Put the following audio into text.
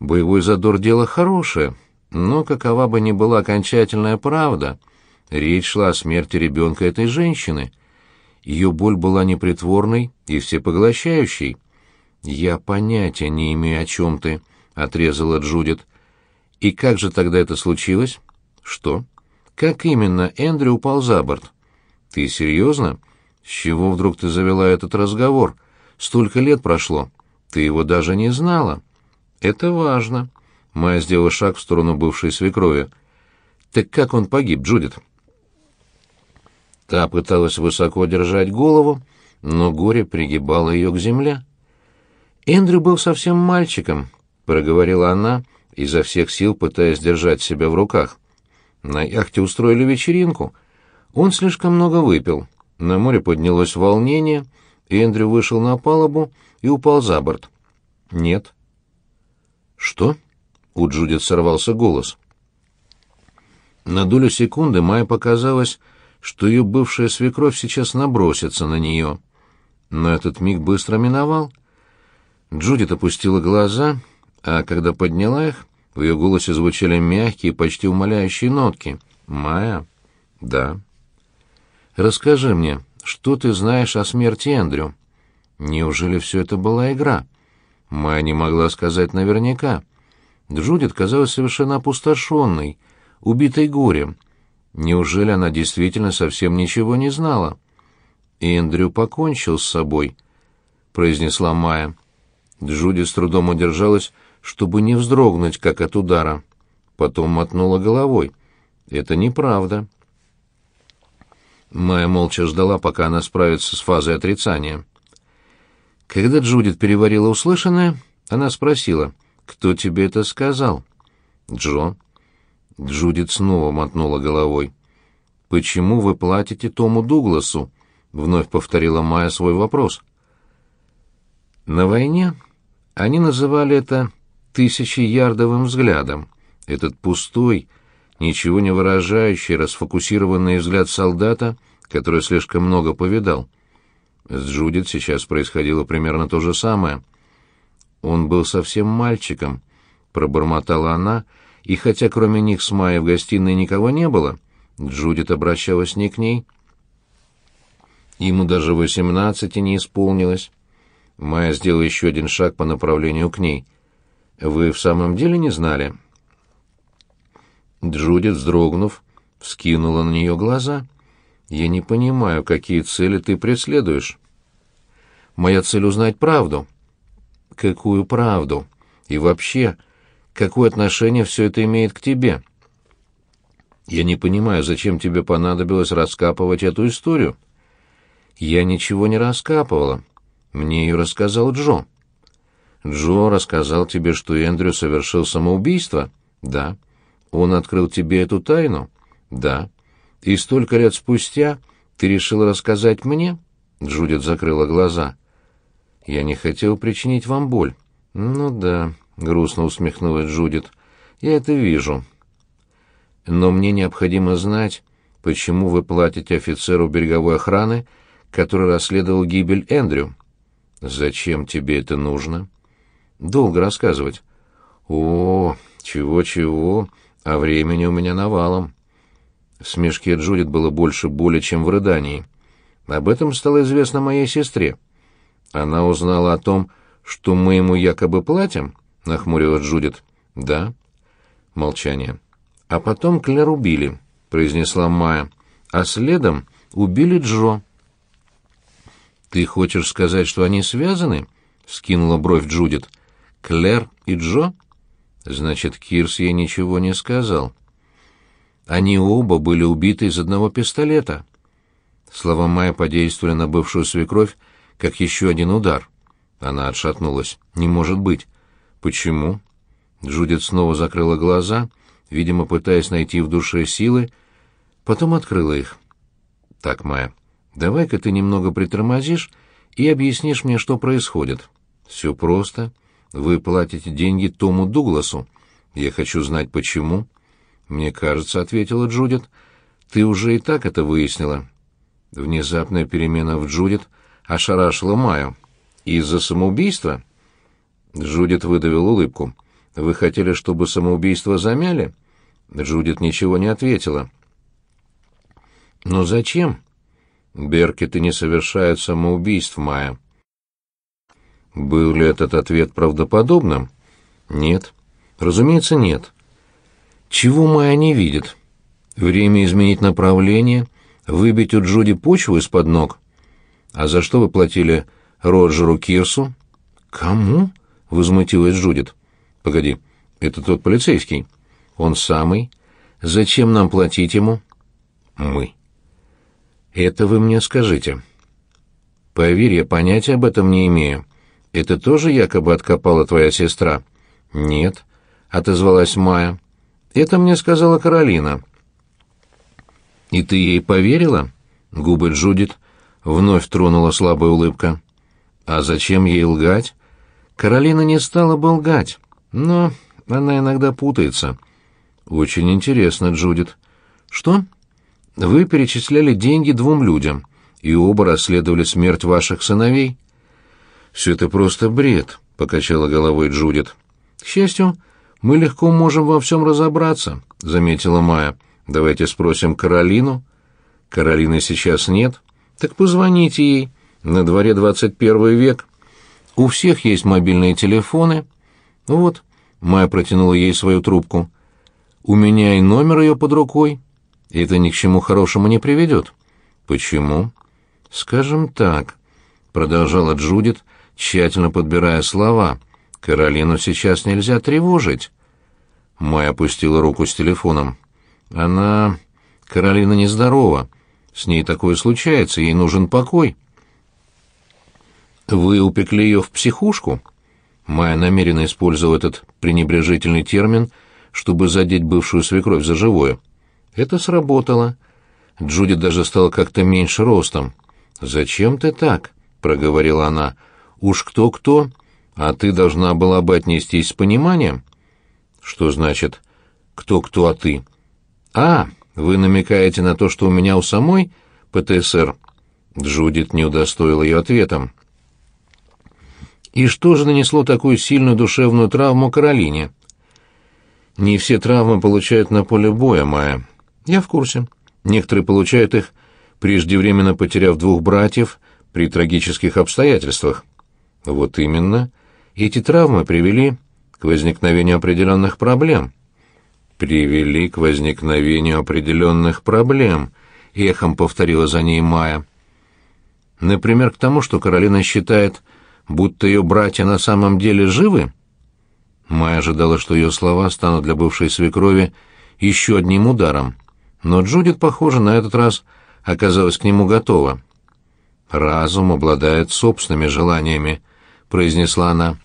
Боевой задор — дело хорошее, но какова бы ни была окончательная правда, речь шла о смерти ребенка этой женщины. Ее боль была непритворной и всепоглощающей. «Я понятия не имею, о чем ты», — отрезала Джудит. «И как же тогда это случилось?» «Что?» «Как именно Эндрю упал за борт?» «Ты серьезно? С чего вдруг ты завела этот разговор? Столько лет прошло. Ты его даже не знала». «Это важно». Майя сделала шаг в сторону бывшей свекрови. «Так как он погиб, Джудит?» Та пыталась высоко держать голову, но горе пригибало ее к земле. «Эндрю был совсем мальчиком», — проговорила она, изо всех сил пытаясь держать себя в руках. На яхте устроили вечеринку. Он слишком много выпил. На море поднялось волнение, Эндрю вышел на палубу и упал за борт. «Нет». «Что?» — у Джудит сорвался голос. На долю секунды Майе показалось, что ее бывшая свекровь сейчас набросится на нее. Но этот миг быстро миновал. Джудит опустила глаза, а когда подняла их, в ее голосе звучали мягкие, почти умоляющие нотки. «Майя?» «Да». «Расскажи мне, что ты знаешь о смерти Эндрю?» «Неужели все это была игра?» Майя не могла сказать наверняка. Джудит казалась совершенно опустошенной, убитой горем. Неужели она действительно совсем ничего не знала? «Эндрю покончил с собой», — произнесла Майя. Джудит с трудом удержалась, чтобы не вздрогнуть, как от удара. Потом мотнула головой. «Это неправда». Майя молча ждала, пока она справится с фазой отрицания. Когда Джудит переварила услышанное, она спросила, «Кто тебе это сказал?» «Джо». Джудит снова мотнула головой. «Почему вы платите Тому Дугласу?» — вновь повторила Майя свой вопрос. На войне они называли это «тысячеярдовым взглядом». Этот пустой, ничего не выражающий, расфокусированный взгляд солдата, который слишком много повидал. С Джудит сейчас происходило примерно то же самое. Он был совсем мальчиком, пробормотала она, и хотя кроме них с Майей в гостиной никого не было, Джудит обращалась не к ней. Ему даже восемнадцати не исполнилось. Майя сделала еще один шаг по направлению к ней. «Вы в самом деле не знали?» Джудит, вздрогнув, вскинула на нее глаза. «Я не понимаю, какие цели ты преследуешь». «Моя цель — узнать правду». «Какую правду? И вообще, какое отношение все это имеет к тебе?» «Я не понимаю, зачем тебе понадобилось раскапывать эту историю?» «Я ничего не раскапывала. Мне ее рассказал Джо». «Джо рассказал тебе, что Эндрю совершил самоубийство?» «Да». «Он открыл тебе эту тайну?» «Да». «И столько лет спустя ты решил рассказать мне?» Джудит закрыла глаза. «Я не хотел причинить вам боль». «Ну да», — грустно усмехнулась Джудит. «Я это вижу». «Но мне необходимо знать, почему вы платите офицеру береговой охраны, который расследовал гибель Эндрю». «Зачем тебе это нужно?» «Долго рассказывать». «О, чего-чего, а времени у меня навалом». В смешке Джудит было больше боли, чем в рыдании. Об этом стало известно моей сестре. Она узнала о том, что мы ему якобы платим, нахмурилась Джудит. Да. Молчание. А потом Клэр убили, произнесла Майя. А следом убили Джо. Ты хочешь сказать, что они связаны? скинула бровь Джудит. Клэр и Джо? Значит, Кирс ей ничего не сказал. Они оба были убиты из одного пистолета. Слова Майя подействовали на бывшую свекровь, как еще один удар. Она отшатнулась. «Не может быть». «Почему?» Джудит снова закрыла глаза, видимо, пытаясь найти в душе силы, потом открыла их. «Так, Майя, давай-ка ты немного притормозишь и объяснишь мне, что происходит. Все просто. Вы платите деньги Тому Дугласу. Я хочу знать, почему». «Мне кажется», — ответила Джудит, — «ты уже и так это выяснила». Внезапная перемена в Джудит ошарашила Майю. «Из-за самоубийства?» Джудит выдавил улыбку. Вы хотели, чтобы самоубийство замяли?» Джудит ничего не ответила. «Но зачем?» «Беркеты не совершают самоубийств, Майя». Был ли этот ответ правдоподобным? Нет. Разумеется, нет. Чего Майя не видит? Время изменить направление, выбить у Джуди почву из-под ног. А за что вы платили Роджеру Кирсу? Кому? Возмутилась Джудит. Погоди, это тот полицейский. Он самый. Зачем нам платить ему? Мы. Это вы мне скажите. Поверь, я понятия об этом не имею. Это тоже якобы откопала твоя сестра? Нет, отозвалась Майя. Это мне сказала Каролина. И ты ей поверила? Губы Джудит вновь тронула слабая улыбка. А зачем ей лгать? Каролина не стала бы лгать, но она иногда путается. Очень интересно, Джудит. Что? Вы перечисляли деньги двум людям, и оба расследовали смерть ваших сыновей. Все это просто бред, покачала головой Джудит. К счастью, мы легко можем во всем разобраться, заметила Майя. Давайте спросим Каролину. Каролины сейчас нет. Так позвоните ей. На дворе двадцать первый век. У всех есть мобильные телефоны. Вот, Майя протянула ей свою трубку. У меня и номер ее под рукой. Это ни к чему хорошему не приведет. Почему? Скажем так, продолжала Джудит, тщательно подбирая слова. Каролину сейчас нельзя тревожить. Майя опустила руку с телефоном. Она... Каролина нездорова. С ней такое случается, ей нужен покой. Вы упекли ее в психушку? Майя намеренно использовала этот пренебрежительный термин — чтобы задеть бывшую свекровь за живое. Это сработало. Джуди даже стала как-то меньше ростом. «Зачем ты так?» — проговорила она. «Уж кто-кто, а ты должна была бы отнестись с пониманием». «Что значит «кто-кто, а ты»?» «А, вы намекаете на то, что у меня у самой ПТСР?» Джудит не удостоила ее ответом. «И что же нанесло такую сильную душевную травму Каролине?» Не все травмы получают на поле боя, Майя. Я в курсе. Некоторые получают их, преждевременно потеряв двух братьев при трагических обстоятельствах. Вот именно. Эти травмы привели к возникновению определенных проблем. Привели к возникновению определенных проблем, эхом повторила за ней Майя. Например, к тому, что Каролина считает, будто ее братья на самом деле живы? Майя ожидала, что ее слова станут для бывшей свекрови еще одним ударом, но Джудит, похоже, на этот раз оказалась к нему готова. «Разум обладает собственными желаниями», — произнесла она.